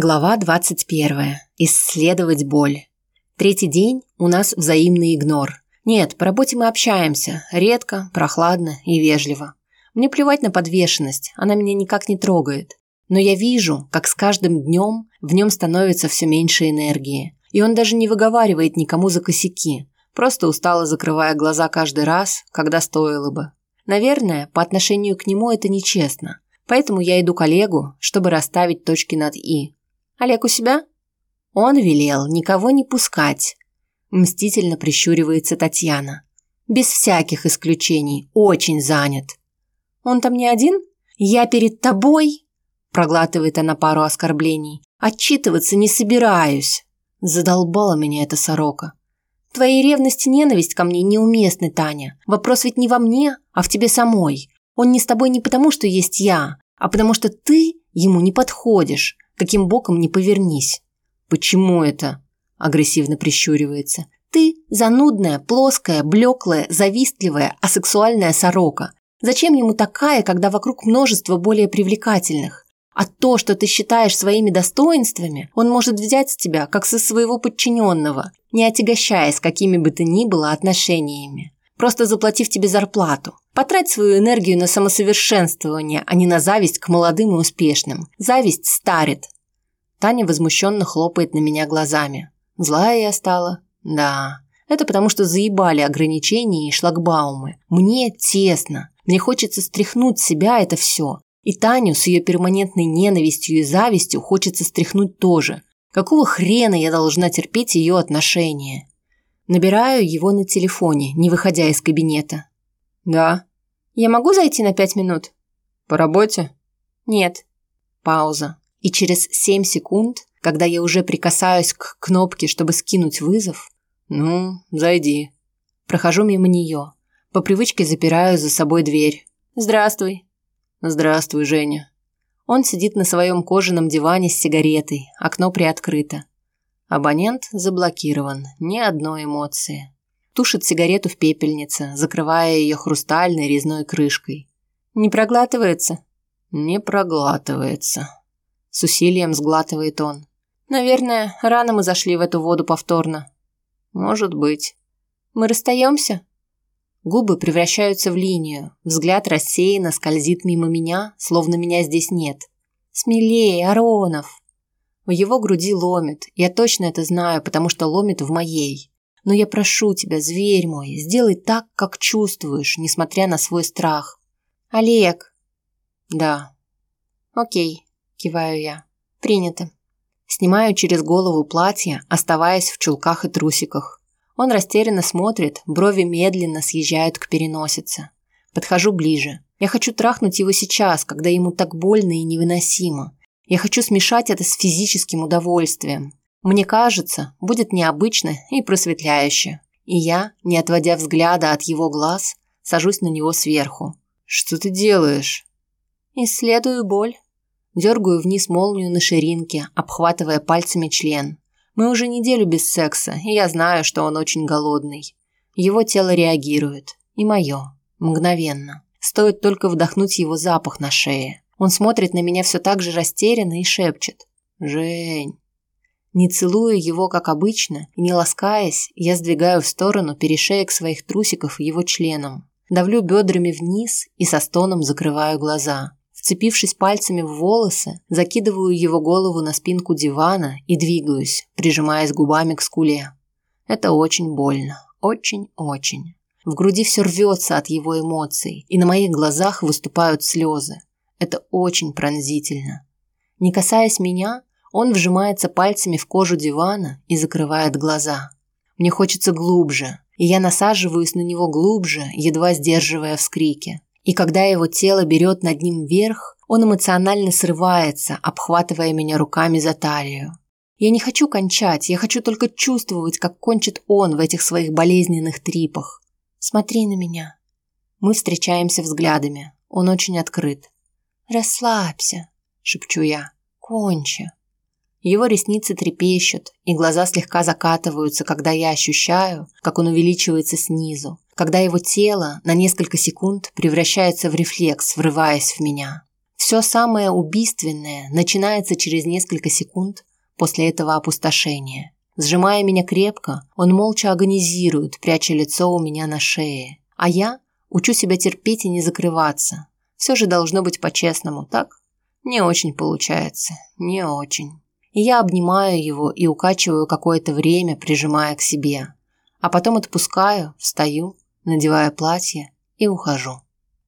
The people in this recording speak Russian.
Глава 21. Исследовать боль. Третий день у нас взаимный игнор. Нет, по работе мы общаемся. Редко, прохладно и вежливо. Мне плевать на подвешенность, она меня никак не трогает. Но я вижу, как с каждым днем в нем становится все меньше энергии. И он даже не выговаривает никому за косяки, просто устало закрывая глаза каждый раз, когда стоило бы. Наверное, по отношению к нему это нечестно. Поэтому я иду к Олегу, чтобы расставить точки над «и». Олег у себя? Он велел никого не пускать. Мстительно прищуривается Татьяна. Без всяких исключений, очень занят. Он там не один? Я перед тобой? Проглатывает она пару оскорблений. Отчитываться не собираюсь. Задолбала меня эта сорока. Твои ревность и ненависть ко мне неуместны, Таня. Вопрос ведь не во мне, а в тебе самой. Он не с тобой не потому, что есть я, а потому что ты ему не подходишь каким боком не повернись. Почему это? Агрессивно прищуривается. Ты занудная, плоская, блеклая, завистливая, асексуальная сорока. Зачем ему такая, когда вокруг множество более привлекательных? А то, что ты считаешь своими достоинствами, он может взять с тебя, как со своего подчиненного, не отягощаясь какими бы то ни было отношениями просто заплатив тебе зарплату. Потрать свою энергию на самосовершенствование, а не на зависть к молодым и успешным. Зависть старит. Таня возмущенно хлопает на меня глазами. Злая я стала? Да. Это потому, что заебали ограничения и шлагбаумы. Мне тесно. Мне хочется стряхнуть с себя это все. И Таню с ее перманентной ненавистью и завистью хочется стряхнуть тоже. Какого хрена я должна терпеть ее отношения? Набираю его на телефоне, не выходя из кабинета. «Да». «Я могу зайти на пять минут?» «По работе?» «Нет». Пауза. И через семь секунд, когда я уже прикасаюсь к кнопке, чтобы скинуть вызов... «Ну, зайди». Прохожу мимо нее. По привычке запираю за собой дверь. «Здравствуй». «Здравствуй, Женя». Он сидит на своем кожаном диване с сигаретой, окно приоткрыто. Абонент заблокирован, ни одной эмоции. Тушит сигарету в пепельнице, закрывая ее хрустальной резной крышкой. Не проглатывается? Не проглатывается. С усилием сглатывает он. Наверное, рано мы зашли в эту воду повторно. Может быть. Мы расстаемся? Губы превращаются в линию, взгляд рассеянно скользит мимо меня, словно меня здесь нет. Смелее, Аронов! В его груди ломит. Я точно это знаю, потому что ломит в моей. Но я прошу тебя, зверь мой, сделай так, как чувствуешь, несмотря на свой страх. Олег. Да. Окей, киваю я. Принято. Снимаю через голову платье, оставаясь в чулках и трусиках. Он растерянно смотрит, брови медленно съезжают к переносице. Подхожу ближе. Я хочу трахнуть его сейчас, когда ему так больно и невыносимо. Я хочу смешать это с физическим удовольствием. Мне кажется, будет необычно и просветляюще. И я, не отводя взгляда от его глаз, сажусь на него сверху. «Что ты делаешь?» «Исследую боль». Дергаю вниз молнию на ширинке, обхватывая пальцами член. Мы уже неделю без секса, и я знаю, что он очень голодный. Его тело реагирует. И мое. Мгновенно. Стоит только вдохнуть его запах на шее. Он смотрит на меня все так же растерянно и шепчет. «Жень». Не целуя его, как обычно, и не ласкаясь, я сдвигаю в сторону перешеек своих трусиков его членом. Давлю бедрами вниз и со стоном закрываю глаза. Вцепившись пальцами в волосы, закидываю его голову на спинку дивана и двигаюсь, прижимаясь губами к скуле. Это очень больно. Очень-очень. В груди все рвется от его эмоций, и на моих глазах выступают слезы. Это очень пронзительно. Не касаясь меня, он вжимается пальцами в кожу дивана и закрывает глаза. Мне хочется глубже, и я насаживаюсь на него глубже, едва сдерживая вскрики. И когда его тело берет над ним вверх, он эмоционально срывается, обхватывая меня руками за талию. Я не хочу кончать, я хочу только чувствовать, как кончит он в этих своих болезненных трипах. Смотри на меня. Мы встречаемся взглядами. Он очень открыт. «Расслабься», – шепчу я. «Кончи». Его ресницы трепещут, и глаза слегка закатываются, когда я ощущаю, как он увеличивается снизу, когда его тело на несколько секунд превращается в рефлекс, врываясь в меня. Все самое убийственное начинается через несколько секунд после этого опустошения. Сжимая меня крепко, он молча агонизирует, пряча лицо у меня на шее. А я учу себя терпеть и не закрываться. Все же должно быть по-честному, так? Не очень получается, не очень. Я обнимаю его и укачиваю какое-то время, прижимая к себе. А потом отпускаю, встаю, надеваю платье и ухожу.